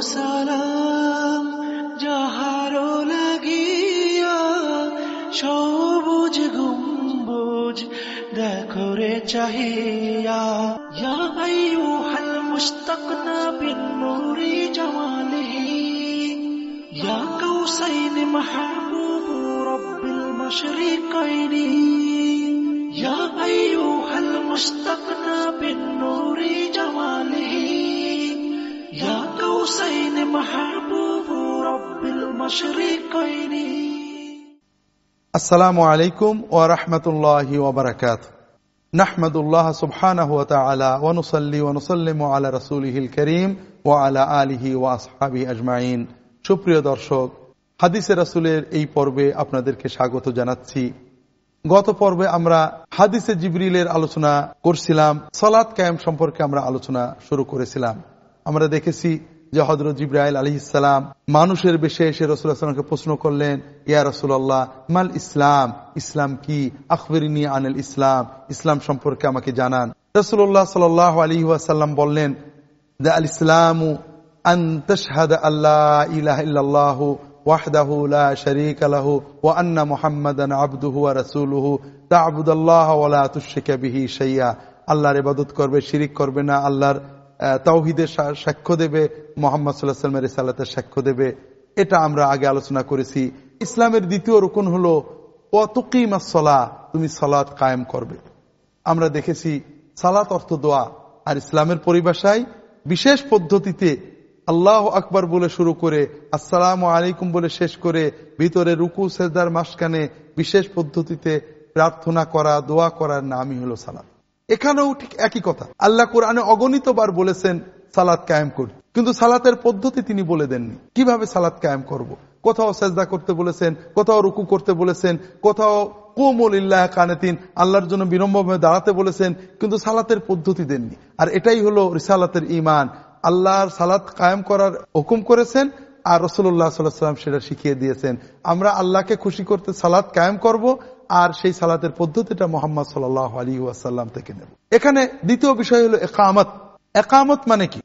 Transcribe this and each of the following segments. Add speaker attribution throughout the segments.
Speaker 1: সালাম যাহারো লাগিয়া সবুজ গম্বুজ দেখো রে চাহিয়া। ইয়া আইয়ুহাল মুস্তাকনা বিন নূরি জামালিহি। ইয়া কাউসাইন মাহবুব রব্বিল মাশরিকাইনি। ইয়া আইয়ুহাল মুস্তাকনা বিন নূরি জামালিহি।
Speaker 2: আসসালামু আলাইকুম ওয়া রাহমাতুল্লাহি ওয়া বারাকাতুহু নাহমাদুল্লাহ সুবহানাহু ওয়া তাআলা ওয়া নুসাল্লি ওয়া নুসাল্লিমু আলা রাসূলিহিল কারীম ওয়া আলা আলিহি ওয়া আসহাবিহি আজমাইন সুপ্রিয় দর্শক, হাদিসে রাসূলের এই পর্বে আপনাদেরকে স্বাগত জানাচ্ছি। গত পর্বে আমরা হাদিসে জিবরিলের আলোচনা করছিলাম, সালাত কায়েম সম্পর্কে আমরা আলোচনা শুরু করেছিলাম। আমরা দেখেছি যে হজরত জিব্রাইল আলী ইসলাম মানুষের বেশে এসে রসুল্লাহামকে প্রশ্ন করলেন ইয়া রসুল্লাহ মাল ইসলাম ইসলাম কি আখবরিনী আনিল ইসলাম ইসলাম সম্পর্কে আমাকে জানান রসুল্লাহ সাল আলী ওয়াসাল্লাম বললেন দা আল ইসলাম আল্লাহ ইলাহ ইল্লাহ وحده لا شريك له وأن محمدا عبده ورسوله تعبد الله ولا تشرك به شيئا আল্লাহর ইবাদত করবে শিরিক করবে না আল্লাহর তাওহিদের সাক্ষ্য দেবে, মোহাম্মদ সাল্লাহ সাল্লামের সাল্লাতের সাক্ষ্য দেবে। এটা আমরা আগে আলোচনা করেছি। ইসলামের দ্বিতীয় রুকুন হলো সলা তুমি সালাত কায়েম করবে। আমরা দেখেছি সালাত অর্থ দোয়া। আর ইসলামের পরিভাষায় বিশেষ পদ্ধতিতে আল্লাহ আকবর বলে শুরু করে, আসসালাম আলাইকুম বলে শেষ করে, ভিতরে রুকু, সেজদার মাসকানে বিশেষ পদ্ধতিতে প্রার্থনা করা, দোয়া করার নামই হলো সালাত। এখানেও ঠিক একই কথা। আল্লাহ কোরআনে অগণিত বার বলেছেন সালাদ কায়েম করি। কিন্তু সালাতের পদ্ধতি তিনি বলে দেননি। কীভাবে সালাদ কায়েম করব। কোথাও সেজদা করতে বলেছেন, কোথাও রুকু করতে বলেছেন, কোথাও কোমলিল্লাহ কানেতিন, আল্লাহর জন্য বিনম্রভাবে দাঁড়াতে বলেছেন, কিন্তু সালাতের পদ্ধতি দেননি। আর এটাই হলো রিসালাতের ইমান আল্লাহর সালাত কায়েম করার হুকুম করেছেন, আর রসুল্লাহ সাল্লাম সেটা শিখিয়ে দিয়েছেন। আমরা আল্লাহকে খুশি করতে সালাদ কায়েম করব আর সেই সালাতের পদ্ধতিটা মোহাম্মদ সাল আলী ওয়াসাল্লাম থেকে নেব। এখানে দ্বিতীয় বিষয় হলো একামত। একামত মানে কি?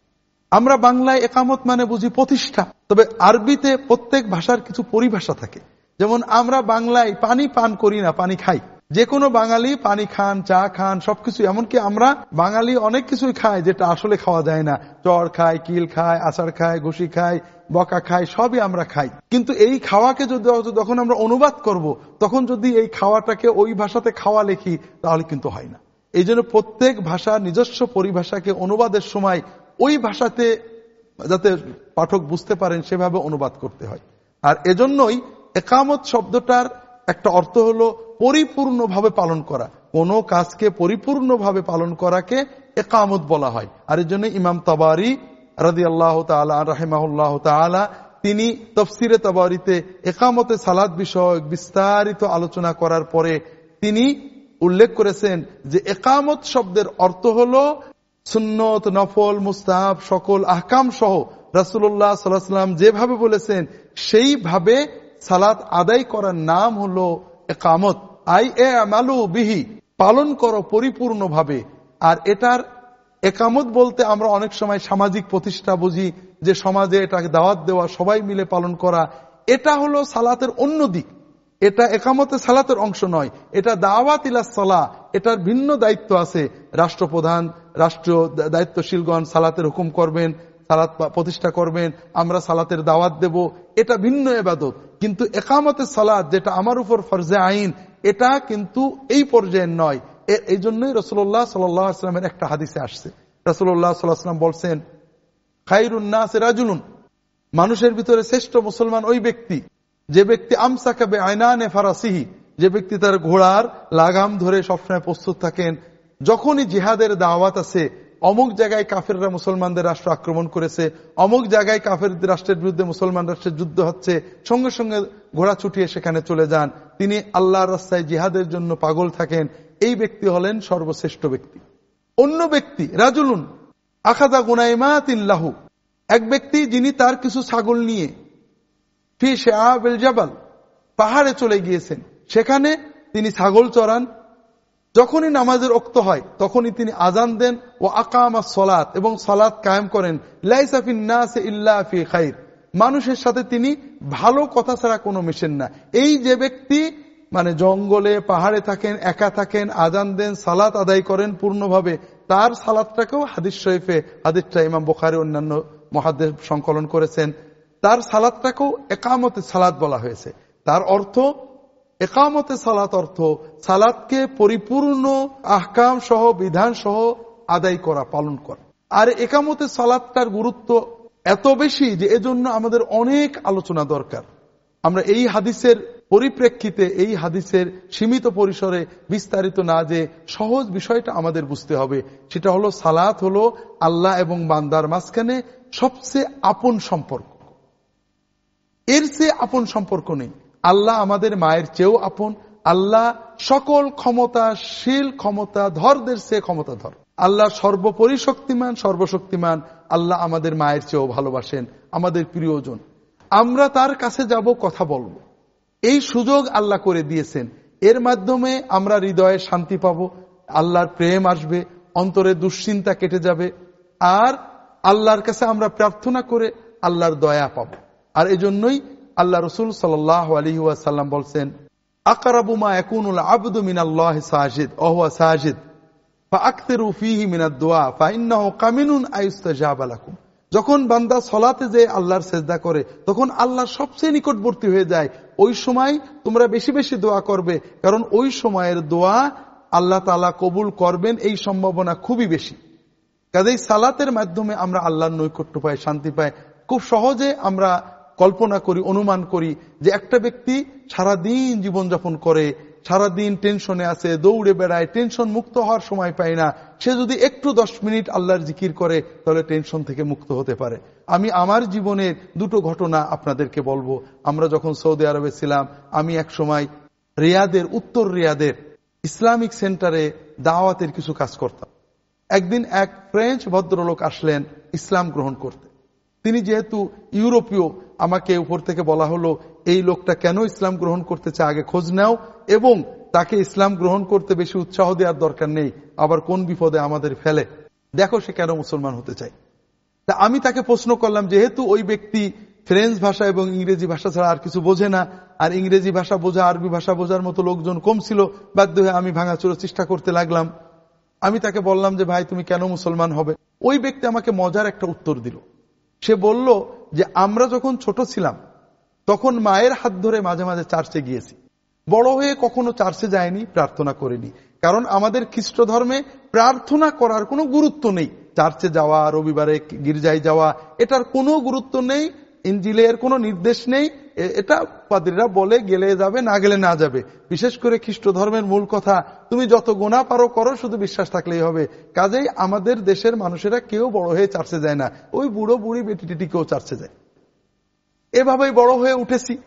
Speaker 2: আমরা বাংলায় একামত মানে বুঝি প্রতিষ্ঠা। তবে আরবিতে প্রত্যেক ভাষার কিছু পরিভাষা থাকে। যেমন আমরা বাংলায় পানি পান করি না, পানি খাই। যে কোনো বাঙালি পানি খান, চা খান, সবকিছু, এমনকি আমরা বাঙালি অনেক কিছুই খাই যেটা আসলে খাওয়া যায় না। চর খায় কিল খায় আচার খায় ঘুষি খায় বকা খাই, সবই আমরা খাই। কিন্তু এই খাওয়াকে যদি যখন আমরা অনুবাদ করব, তখন যদি এই খাওয়াটাকে ওই ভাষাতে খাওয়া লেখি, তাহলে কিন্তু হয় না। এই প্রত্যেক ভাষা, নিজস্ব পরিভাষাকে অনুবাদের সময় ওই ভাষাতে যাতে পাঠক বুঝতে পারেন, সেভাবে অনুবাদ করতে হয়। আর এজন্যই একামত শব্দটার একটা অর্থ হলো পরিপূর্ণভাবে পালন করা। কোন কাজকে পরিপূর্ণভাবে পালন করাকে একামত বলা হয়। আর এর জন্য ইমাম তাবারি রাজি আল্লাহ রাহেমাহুল্লাহ তালা তিনি তফসিরে তবারিতে একামতে সালাদ বিষয়ক বিস্তারিত আলোচনা করার পরে তিনি উল্লেখ করেছেন যে একামত শব্দের অর্থ হল সুন্নত, নফল, মুস্তাহাব সকল আহকাম সহ রাসুল্লাহ সাল্লাম যেভাবে বলেছেন, সেইভাবে সালাত আদায় করার নাম হলো একামত। আই এ আমালু বিহি, পালন করো পরিপূর্ণভাবে। আর এটার একামত বলতে আমরা অনেক সময় সামাজিক প্রতিষ্ঠা বুঝি, যে সমাজে এটাকে দাওয়াত দেওয়া, সবাই মিলে পালন করা, এটা হলো সালাতের অন্য দিক। এটা একামতে সালাতের অংশ নয়, এটা দাওয়াত ইলা সালা এটার ভিন্ন দায়িত্ব আছে। রাষ্ট্রপ্রধান রাষ্ট্র দায়িত্বশীলগণ সালাতের হুকুম করবেন, সালাত প্রতিষ্ঠা করবেন, আমরা সালাতের দাওয়াত দেব, এটা ভিন্ন এবাদত। কিন্তু একামতে সালাদ যেটা আমার উপর ফরজে আইন এটা কিন্তু এই পর্যায়ের নয়। এই জন্যই রসুল্লাহ সাল্লামের একটা হাদিসে আসছে। রসুল্লাহ সাল্লাহাম বলছেন খাইরুন্নাস রাজুলুন। মানুষের ভিতরে শ্রেষ্ঠ মুসলমান ওই ব্যক্তি, যে ব্যক্তি আমসাকাবে আয়নানে ফারাসিহি, যে ব্যক্তি তার ঘোড়ার লাগাম ধরে সবসময় প্রস্তুত থাকেন। যখনই জিহাদের দাওয়াত আছে, অমুক জায়গায় কাফেররা মুসলমানদের রাষ্ট্র আক্রমণ করেছে, অমুক জায়গায় কাফের রাষ্ট্রের বিরুদ্ধে মুসলমান রাষ্ট্রের যুদ্ধ হচ্ছে, সঙ্গে সঙ্গে ঘোড়া ছুটিয়ে সেখানে চলে যান। তিনি আল্লাহ রাস্তায় জিহাদের জন্য পাগল থাকেন। এই ব্যক্তি হলেন সর্বশ্রেষ্ঠ ব্যক্তি। অন্য ব্যক্তি, রাজুলুন আখাদা গুনাইমা তিল্লাহু এক ব্যক্তি যিনি তার কিছু ছাগল নিয়ে ফি শেয়াবেল জাবাল পাহাড়ে চলে গিয়েছেন। সেখানে তিনি ছাগল চড়ান যখনই নামাজের অক্ত হয়, তখনই তিনি আজান দেন ও আকামা সলাত এবং সলাৎ কায়েম করেন। লাইসাফিন ইল্লা ফি খাইর। মানুষের সাথে তিনি ভালো কথা ছাড়া কোনো মিশেন না। এই যে ব্যক্তি মানে জঙ্গলে, পাহাড়ে থাকেন, একা থাকেন, আজান দেন, সালাত আদায় করেন পূর্ণভাবে, তার সালাদটাকেও হাদিস শরীফে, হাদিসটা ইমাম বোখারে অন্যান্য মহাদেশ সংকলন করেছেন, তার সালাদটাকেও একামতে সালাদ বলা হয়েছে। তার অর্থ, একামতে সালাত অর্থ সালাদকে পরিপূর্ণ আহকাম সহ, বিধান সহ আদায় করা, পালন করা। আর একামতে সালাদটার গুরুত্ব এত বেশি যে এজন্য আমাদের অনেক আলোচনা দরকার। আমরা এই হাদিসের পরিপ্রেক্ষিতে, এই হাদিসের সীমিত পরিসরে বিস্তারিত না যে সহজ বিষয়টা আমাদের বুঝতে হবে, সেটা হলো সালাত হলো আল্লাহ এবং বান্দার মাঝখানে সবচেয়ে আপন সম্পর্ক। এর চেয়ে আপন সম্পর্ক নেই। আল্লাহ আমাদের মায়ের চেয়েও আপন। আল্লাহ সকল ক্ষমতাশীল ক্ষমতা ধরদের সে ক্ষমতা ধর আল্লাহ সর্বোপরি শক্তিমান সর্বশক্তিমান আল্লাহ আমাদের মায়ের চেয়েও ভালোবাসেন, আমাদের প্রিয়জন। আমরা তার কাছে যাব, কথা বলব। এই সুযোগ আল্লাহ করে দিয়েছেন। এর মাধ্যমে আমরা হৃদয়ে শান্তি পাব, আল্লাহর প্রেম আসবে, অন্তরে দুশ্চিন্তা কেটে যাবে, আর আল্লাহর কাছে আমরা প্রার্থনা করে আল্লাহর দয়া পাব। আর এজন্যই আল্লাহ রসুল সাল্লাহ আলী সাল্লাম বলছেন আকারাবুমা একুনুল আবদু মিনাল্লাহ সাজিদ, ওহুয়া সাজিদ। যখন বান্দা সলাতে যে আল্লাহর সেজদা করে, তখন আল্লাহ সবচেয়ে নিকটবর্তী হয়ে যায়। ওই সময় তোমরা বেশি বেশি দোয়া করবে, কারণ ওই সময়ের দোয়া আল্লাহ তালা কবুল করবেন, এই সম্ভাবনা খুবই বেশি। কাজেই সালাতের মাধ্যমে আমরা আল্লাহর নৈকট্য পাই, শান্তি পাই। খুব সহজে আমরা কল্পনা করি, অনুমান করি যে একটা ব্যক্তি সারাদিন জীবনযাপন করে সারাদিন টেনশনে আছে, দৌড়ে বেড়ায়, টেনশন মুক্ত হওয়ার সময় পায় না। সে যদি একটু দশ মিনিট আল্লাহর জিকির করে, তাহলে টেনশন থেকে মুক্ত হতে পারে। আমি আমার জীবনের দুটো ঘটনা আপনাদেরকে বলব। আমরা যখন সৌদি আরবে ছিলাম, আমি এক সময় রিয়াদের, উত্তর রিয়াদের ইসলামিক সেন্টারে দাওয়াতের কিছু কাজ করতাম। একদিন এক ফ্রেঞ্চ ভদ্রলোক আসলেন ইসলাম গ্রহণ করতে। তিনি যেহেতু ইউরোপীয়, আমাকে উপর থেকে বলা হলো, এই লোকটা কেন ইসলাম গ্রহণ করতে চায়? আগে খোঁজ নাও। এবং তাকে ইসলাম গ্রহণ করতে বেশি উৎসাহ দেওয়ার দরকার নেই। আবার কোন বিপদে আমাদের ফেলে? দেখো সে কেন মুসলমান হতে চায়। তা আমি তাকে প্রশ্ন করলাম, যেহেতু ওই ব্যক্তি ফ্রেঞ্চ ভাষা এবং ইংরেজি ভাষা ছাড়া আর কিছু বোঝে না, আর ইংরেজি ভাষা বোঝা, আরবি ভাষা বোঝার মতো লোকজন কম ছিল, বাধ্য হয়ে আমি ভাঙাচুরো চেষ্টা করতে লাগলাম। আমি তাকে বললাম যে, ভাই, তুমি কেন মুসলমান হবে? ওই ব্যক্তি আমাকে মজার একটা উত্তর দিল। সে বলল যে, আমরা যখন ছোট ছিলাম, তখন মায়ের হাত ধরে মাঝে মাঝে চার্চে গিয়েছি। বড় হয়ে কখনো চার্চে যায়নি, প্রার্থনা করেনি। কারণ আমাদের খ্রিস্ট ধর্মে প্রার্থনা করার কোনো গুরুত্ব নেই। চার্চে যাওয়া, রবিবারে গির্জায় যাওয়া, এটার কোনো গুরুত্ব নেই ইঞ্জিলের কোনো নির্দেশ নেই। এটা পাদ্রীরা বলে গেলে যাবে, না গেলে না যাবে। বিশেষ করে খ্রিস্ট ধর্মের মূল কথা, তুমি যত গোনা পারো করো, শুধু বিশ্বাস থাকলেই হবে। কাজেই আমাদের দেশের মানুষেরা কেউ বড় হয়ে চার্চে যায় না। ওই বুড়ো বুড়ি বেটি টিটি কেউ চার্চে যায়। এভাবেই বড় হয়ে উঠেছি।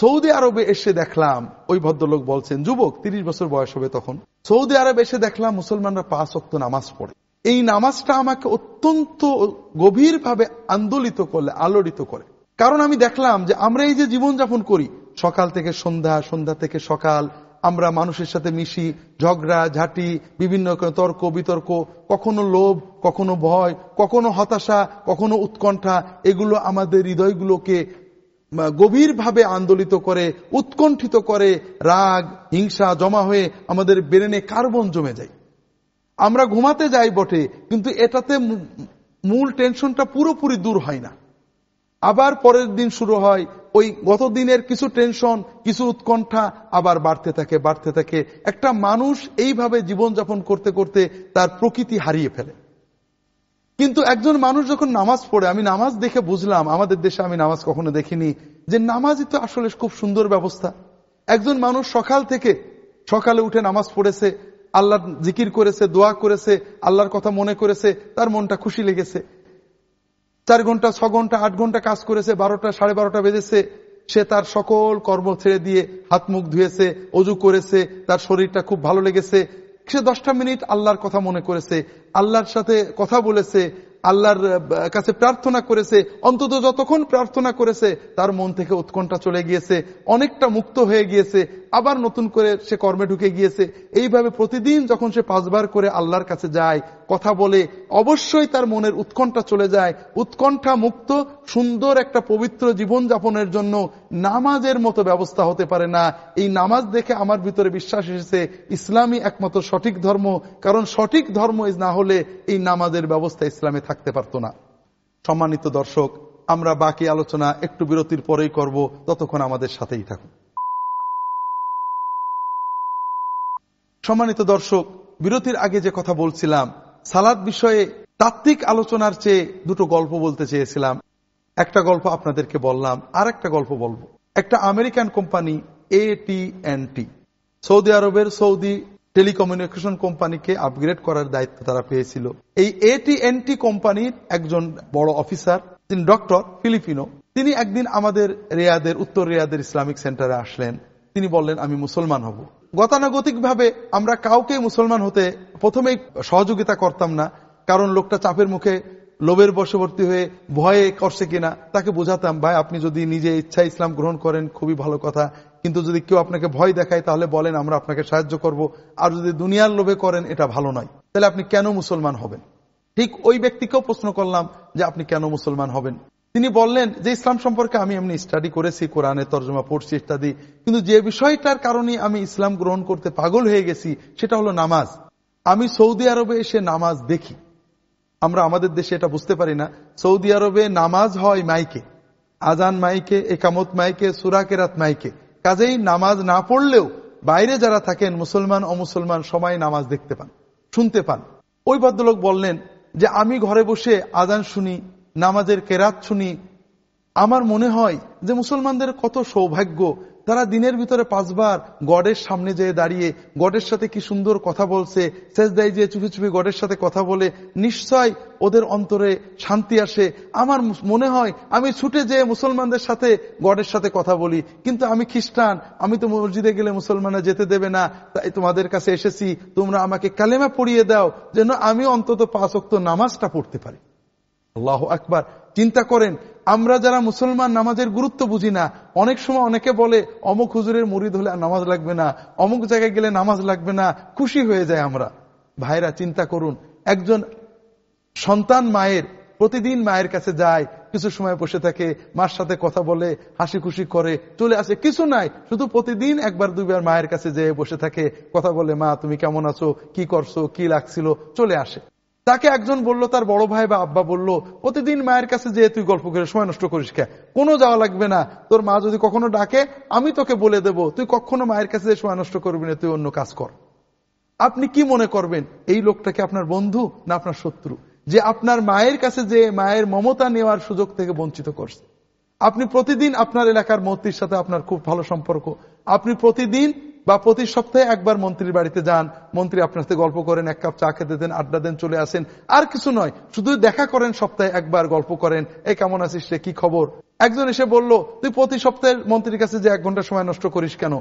Speaker 2: সৌদি আরবে এসে দেখলাম, ওই ভদ্রলোক বলছেন, যুবক, তিরিশ বছর বয়স হবে তখন। সৌদি আরবে এসে দেখলাম, মুসলমানরা পাঁচ অক্ত নামাজ পড়ে। এই নামাজটা আমাকে অত্যন্ত গভীরভাবে আন্দোলিত করলে, আলোড়িত করে। কারণ আমি দেখলাম যে আমরা এই যে জীবনযাপন করি, সকাল থেকে সন্ধ্যা সন্ধ্যা থেকে সকাল, আমরা মানুষের সাথে মিশি, ঝগড়া, ঝাঁটি, বিভিন্ন তর্ক, বিতর্ক, কখনো লোভ, কখনো ভয়, কখনো হতাশা, কখনো উৎকণ্ঠা, এগুলো আমাদের হৃদয়গুলোকে গভীরভাবে আন্দোলিত করে, উৎকণ্ঠিত করে, রাগ, হিংসা জমা হয়ে আমাদের ব্রেনে কার্বন জমে যায়। আমরা ঘুমাতে যাই বটে, কিন্তু এটাতে মূল টেনশনটা পুরোপুরি দূর হয় না। আবার পরের দিন শুরু হয়, ওই গত দিনের কিছু টেনশন, কিছু উৎকণ্ঠা আবার বাড়তে থাকে বাড়তে থাকে। একটা মানুষ এইভাবে জীবনযাপন করতে করতে তার প্রকৃতি হারিয়ে ফেলে। কিন্তু একজন মানুষ যখন নামাজ পড়ে, আমি নামাজ দেখে বুঝলাম, আমাদের দেশে আমি নামাজ কখনো দেখিনি, যে নামাজই তো আসলে খুব সুন্দর ব্যবস্থা। একজন মানুষ সকাল থেকে, সকালে উঠে নামাজ পড়েছে, আল্লাহ জিকির করেছে, দোয়া করেছে, আল্লাহর কথা মনে করেছে, তার মনটা খুশি লেগেছে। চার ঘণ্টা, ছ ঘণ্টা, আট ঘণ্টা কাজ করেছে, বারোটা, সাড়ে বারোটা বেজেছে, সে তার সকল কর্ম ছেড়ে দিয়ে হাত মুখ ধুয়েছে, অজু করেছে, তার শরীরটা খুব ভালো লেগেছে সে দশটা মিনিট আল্লাহর কথা মনে করেছে, আল্লাহর সাথে কথা বলেছে, আল্লাহর কাছে প্রার্থনা করেছে, অন্তত যতক্ষণ প্রার্থনা করেছে, তার মন থেকে উৎকণ্ঠা চলে গিয়েছে, অনেকটা মুক্ত হয়ে গিয়েছে আবার নতুন করে সে কর্মে ঢুকে গিয়েছে। এইভাবে প্রতিদিন যখন সে পাঁচবার করে আল্লাহর কাছে যায়, কথা বলে, অবশ্যই তার মনের উৎকণ্ঠা চলে যায়। উৎকণ্ঠা মুক্ত, সুন্দর একটা পবিত্র জীবন যাপনের জন্য নামাজের মতো ব্যবস্থা হতে পারে না। এই নামাজ দেখে আমার ভিতরে বিশ্বাস এসেছে ইসলামী একমাত্র সঠিক ধর্ম, কারণ সঠিক ধর্ম না হলে এই নামাজের ব্যবস্থা ইসলামে থাকতে পারত না। সম্মানিত দর্শক, আমরা বাকি আলোচনা একটু বিরতির পরেই করব, ততক্ষণ আমাদের সাথেই থাকুন। সম্মানিত দর্শক, বিরতির আগে যে কথা বলছিলাম, সালাদ বিষয়ে তাত্ত্বিক আলোচনার চেয়ে দুটো গল্প বলতে চেয়েছিলাম। একটা গল্প আপনাদেরকে বললাম আর একটা গল্প বলব। একটা American company A T T Saudi আরবের সৌদি টেলিকমিউনিকেশন কোম্পানিকে আপগ্রেড করার দায়িত্ব তারা পেয়েছিল। এই এটি কোম্পানির একজন বড় অফিসার, তিনি ডক্টর ফিলিপিনো। তিনি একদিন আমাদের রেয়াদের, উত্তর রেয়াদের ইসলামিক সেন্টারে আসলেন। তিনি বললেন, আমি মুসলমান হব। গতানুগতিক ভাবে আমরা কাউকে মুসলমান হতে প্রথমেই সহযোগিতা করতাম না, কারণ লোকটা চাপের মুখে লোভের বশবর্তী হয়ে ভয়ে করছে কিনা তাকে বোঝাতাম, ভাই, আপনি যদি নিজে ইচ্ছা ইসলাম গ্রহণ করেন, খুবই ভালো কথা। কিন্তু যদি কেউ আপনাকে ভয় দেখায়, তাহলে বলেন, আমরা আপনাকে সাহায্য করব। আর যদি দুনিয়ার লোভে করেন, এটা ভালো নয়। তাহলে আপনি কেন মুসলমান হবেন? ঠিক ওই ব্যক্তিকেও প্রশ্ন করলাম যে, আপনি কেন মুসলমান হবেন? তিনি বললেন যে ইসলাম সম্পর্কে আমি এমনি স্টাডি করেছি, কোরআনে তর্জমা পড়ছি ইত্যাদি, কিন্তু যে বিষয়টার কারণে আমি ইসলাম গ্রহণ করতে পাগল হয়ে গেছি, সেটা হলো নামাজ। আমি সৌদি আরবে এসে নামাজ দেখি। আমরা আমাদের দেশে এটা বুঝতে পারি না। সৌদি আরবে নামাজ হয় মাইকে। আজান মাইকে, একামত মাইকে সুরাকেরাত মাইকে। কাজেই নামাজ না পড়লেও বাইরে যারা থাকেন, মুসলমান, অমুসলমান, সবাই নামাজ দেখতে পান, শুনতে পান। ওই ভদ্রলোক বললেন যে, আমি ঘরে বসে আজান শুনি নামাজের কেরাত শুনি, আমার মনে হয় যে মুসলমানদের কত সৌভাগ্য, তারা দিনের ভিতরে পাঁচবার গডের সামনে যেয়ে দাঁড়িয়ে, গডের সাথে কি সুন্দর কথা বলছে শেষ দেয় যে চুপি চুপি গডের সাথে কথা বলে, নিশ্চয় ওদের অন্তরে শান্তি আসে। আমার মনে হয় আমি ছুটে যেয়ে মুসলমানদের সাথে গডের সাথে কথা বলি, কিন্তু আমি খ্রিস্টান, আমি তো মসজিদে গেলে মুসলমানরা যেতে দেবে না, তাই তোমাদের কাছে এসেছি, তোমরা আমাকে কালেমা পড়িয়ে দাও, যেন আমি অন্তত পাঁচ অক্ত নামাজটা পড়তে পারি। আল্লাহ আকবার। চিন্তা করেন, আমরা যারা মুসলমান, নামাজের গুরুত্ব বুঝি না, অনেক সময় অনেকে বলে, অমুক হুজুরের মুড়ি ধরলে নামাজ লাগবে না, অমুক জায়গায় গেলে নামাজ লাগবে না, খুশি হয়ে যায় আমরা। ভাইরা, চিন্তা করুন, একজন সন্তান মায়ের, প্রতিদিন মায়ের কাছে যায়, কিছু সময় বসে থাকে, মার সাথে কথা বলে, হাসি খুশি করে, চলে আসে, কিছু নাই, শুধু প্রতিদিন একবার, দুইবার মায়ের কাছে যেয়ে বসে থাকে, কথা বলে, মা, তুমি কেমন আছো? কি করছ? কি লাগছিল? চলে আসে। তাকে একজন বলল, তার বড় ভাই বা আব্বা বলল, প্রতিদিন মায়ের কাছে যে তুই গল্প করে, সময় নষ্ট করিস কে? কোনো যাওয়া লাগবে না। তোর মা যদি কখনো ডাকে, আমি তোকে বলে দেব। তুই কখনো মায়ের কাছে সময় নষ্ট করবি না, তুই অন্য কাজ কর। আপনি কি মনে করবেন, এই লোকটাকে আপনার বন্ধু না আপনার শত্রু, যে আপনার মায়ের কাছে যে মায়ের মমতা নেওয়ার সুযোগ থেকে বঞ্চিত করছে? আপনি প্রতিদিন আপনার এলাকার মন্ত্রীর সাথে আপনার খুব ভালো সম্পর্ক। আপনি প্রতিদিন বা প্রতি সপ্তাহে একবার মন্ত্রীর বাড়িতে যান, মন্ত্রী আপনার সাথে গল্প করেন, এক কাপ চা খেতে দেন, আড্ডা দেন, চলে আসেন। আর কিছু নয়, শুধু দেখা করেন সপ্তাহে একবার, গল্প করেন এই কেমন আছিস কি খবর? একজন এসে বলল, তুই প্রতি সপ্তাহে মন্ত্রীর কাছে যে এক ঘণ্টা সময় নষ্ট করিস কেন?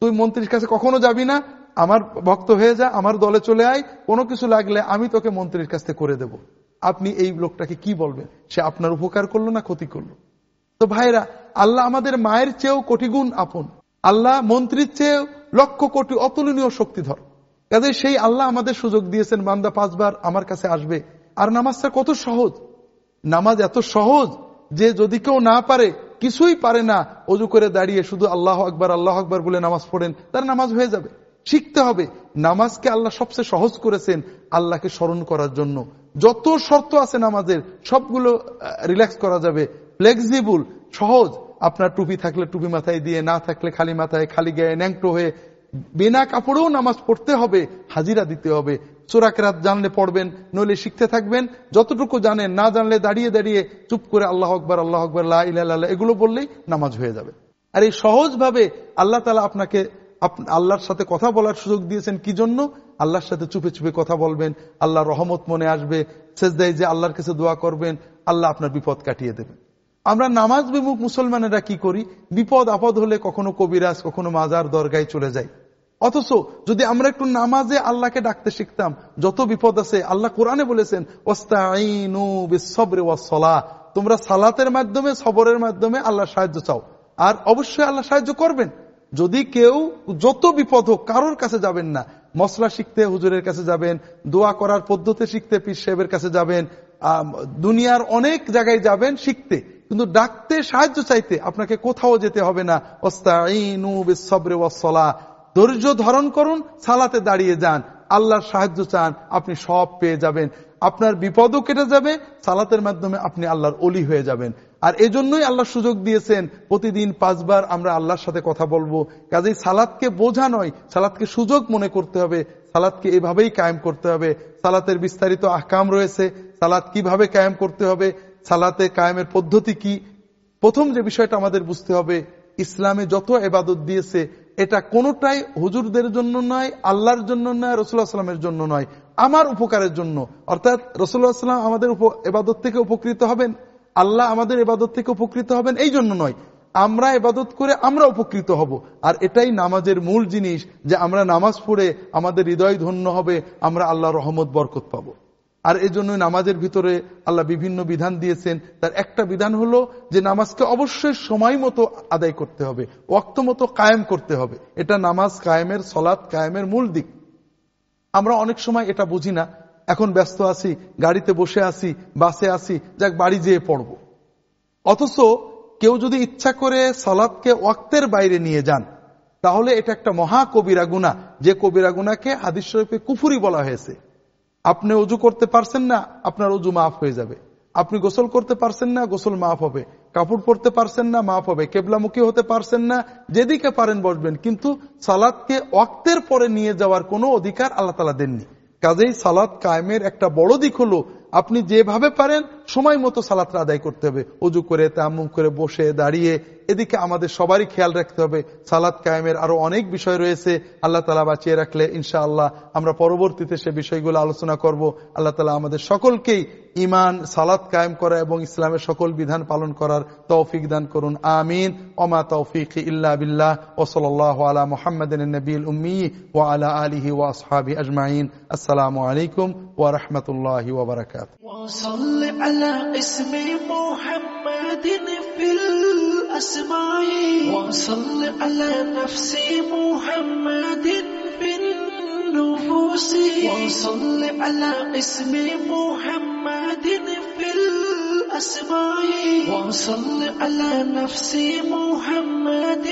Speaker 2: তুই মন্ত্রীর কাছে কখনো যাবি না? আমার ভক্ত হয়ে যা, আমার দলে চলে আয়, কোনো কিছু লাগলে আমি তোকে মন্ত্রীর কাছে করে দেব। আপনি এই লোকটাকে কি বলবেন? সে আপনার উপকার করল না ক্ষতি করল? তো ভাইরা আল্লাহ আমাদের মায়ের চেয়েও কোটিগুণ আপন। আল্লাহ মন্ত্রীর চেয়েও লক্ষ কোটি অতুলনীয় শক্তিধর। কাজে সেই আল্লাহ আমাদের সুযোগ দিয়েছেন, বান্দা পাঁচবার আমার কাছে আসবে। আর নামাজটা কত সহজ? নামাজ এত সহজ যে যদি কেউ না পারে, কিছুই পারে না অজু করে দাঁড়িয়ে শুধু আল্লাহ আকবর আল্লাহ আকবর বলে নামাজ পড়েন, তার নামাজ হয়ে যাবে। শিখতে হবে, নামাজকে আল্লাহ সবচেয়ে সহজ করেছেন আল্লাহকে স্মরণ করার জন্য। যত শর্ত আছে নামাজের, সবগুলো রিল্যাক্স করা যাবে। ফ্লেক্সিবল সহজ। আপনার টুপি থাকলে টুপি মাথায় দিয়ে, না থাকলে খালি মাথায়, খালি গায়ে ন্যাংটো হয়ে বিনা কাপড়েও নামাজ পড়তে হবে, হাজিরা দিতে হবে। রাত জানলে পড়বেন, নইলে শিখতে থাকবেন। যতটুকু জানেন, না জানলে দাঁড়িয়ে দাঁড়িয়ে চুপ করে আল্লাহ আকবর আল্লাহ আকবর আল্লাহ এগুলো বললেই নামাজ হয়ে যাবে। আর এই সহজভাবে আল্লাহ তালা আপনাকে আল্লাহর সাথে কথা বলার সুযোগ দিয়েছেন কি জন্য? আল্লাহর সাথে চুপে চুপে কথা বলবেন আল্লাহ রহমত মনে আসবে। শেষ দেয় যে আল্লাহর কাছে দোয়া করবেন, আল্লাহ আপনার বিপদ কাটিয়ে দেবেন। আমরা নামাজ বিমুখ মুসলমানেরা কি করি? বিপদ আপদ হলে কখনো কবিরাজ, কখনো মাজার দরগায় চলে যাই। অথচ যদি আমরা একটু নামাজে আল্লাহকে ডাকতে শিখতাম, যত বিপদ আছে, আল্লাহ কোরআনে বলেছেন তোমরা সালাতের মাধ্যমে, সবরের মাধ্যমে আল্লাহ সাহায্য চাও। আর অবশ্যই আল্লাহ সাহায্য করবেন। যদি কেউ যত বিপদ হোক, কারোর কাছে যাবেন না। মশলা শিখতে হুজুরের কাছে যাবেন, দোয়া করার পদ্ধতি শিখতে পীর সাহেবের কাছে যাবেন দুনিয়ার অনেক জায়গায় যাবেন শিখতে। কিন্তু ডাকতে সাহায্য চাইতে আপনাকে কোথাও যেতে হবে না। ওয়াসসালাহ। ধৈর্য ধারণ করুন, সালাতে দাঁড়িয়ে যান। আল্লাহর সাহায্য চান, আপনি সব পেয়ে যাবেন। আপনার বিপদও কেটে যাবে, সালাতের মাধ্যমে আপনি আল্লাহর অলি হয়ে যাবেন। আর এজন্যই আল্লাহ সুযোগ দিয়েছেন, প্রতিদিন পাঁচবার আমরা আল্লাহর সাথে কথা বলব। কাজেই সালাদকে বোঝা নয় সালাদকে সুযোগ মনে করতে হবে সালাদকে এভাবেই কায়েম করতে হবে। সালাতের বিস্তারিত আহকাম রয়েছে সালাদ কীভাবে কায়েম করতে হবে সালাতে কায়েমের পদ্ধতি কি? প্রথম যে বিষয়টা আমাদের বুঝতে হবে, ইসলামে যত এবাদত দিয়েছে, এটা কোনোটাই হুজুরদের জন্য নয়, আল্লাহর জন্য নয় রসুল্লাহ সাল্লামের জন্য নয়। আমার উপকারের জন্য। অর্থাৎ রসুল্লাহ সাল্লাম আমাদের এবাদত থেকে উপকৃত হবেন। আল্লাহ আমাদের এবাদত থেকে উপকৃত হবেন, এই জন্য নয়। আমরা এবাদত করে আমরা উপকৃত হব। আর এটাই নামাজের মূল জিনিস, যে আমরা নামাজ পড়ে আমাদের হৃদয় ধন্য হবে, আমরা আল্লাহ রহমত, বরকত পাবো। আর এই জন্য নামাজের ভিতরে আল্লাহ বিভিন্ন বিধান দিয়েছেন। তার একটা বিধান হলো যে নামাজকে অবশ্যই সময় মতো আদায় করতে হবে, ওয়াক্ত মতো কায়েম করতে হবে। এটা নামাজ কায়েমের, সলাৎ কায়েমের মূল দিক। আমরা অনেক সময় এটা বুঝি না। এখন ব্যস্ত আছি, গাড়িতে বসে আছি, বাসে আছি, যাক বাড়ি যেয়ে পড়ব। অথচ কেউ যদি ইচ্ছা করে সালাদকে ওয়াক্তের বাইরে নিয়ে যান, তাহলে এটা একটা মহা কবিরা যে কবিরা গুণাকে হাদিস শরীফে কুফুরি বলা হয়েছে। আপনি অজু করতে পারছেন না, আপনার অজু মাফ হয়ে যাবে। আপনি গোসল করতে পারছেন না, গোসল মাফ হবে। কাপড় পরতে পারছেন না, মাফ হবে। কেবলামুখী হতে পারছেন না, যেদিকে পারেন বসবেন। কিন্তু সালাদকে ওয়াক্তের পরে নিয়ে যাওয়ার কোনো অধিকার আল্লাহ তালা দেননি। কাজেই সালাদ কায়েমের একটা বড় দিক হলো, আপনি যেভাবে পারেন, সময় মতো সালাতটা আদায় করতে হবে। অজু করে তামুম করে, বসে, দাঁড়িয়ে এদিকে আমাদের সবারই খেয়াল রাখতে হবে সালাদ কায়েমের আরো অনেক বিষয় রয়েছে আল্লাহ তালা বাঁচিয়ে রাখলে ইনশা আল্লাহ আমরা পরবর্তীতে সে বিষয়গুলো আলোচনা করব আল্লাহ তালা আমাদের সকলকেই ইমান সালাদ কায়েম করা এবং ইসলামের সকল বিধান পালন করার তৌফিক দান করুন আমিন ওমা তৌফিক ইল্লা বিল্লাহ ওসলাল্লাহ আলা মোহাম্মদিন নবীল উম্মি ও আলা আলিহি ও আসহাবি আজমাইন আসসালামু আলাইকুম ওয়া রাহমাতুল্লাহি ওয়া বারাকাতুহু
Speaker 1: وصل على اسم محمد في الأسماء وصل على نفس محمد في النفوس وصل على اسم محمد في الأسماء. وصل على نفس محمد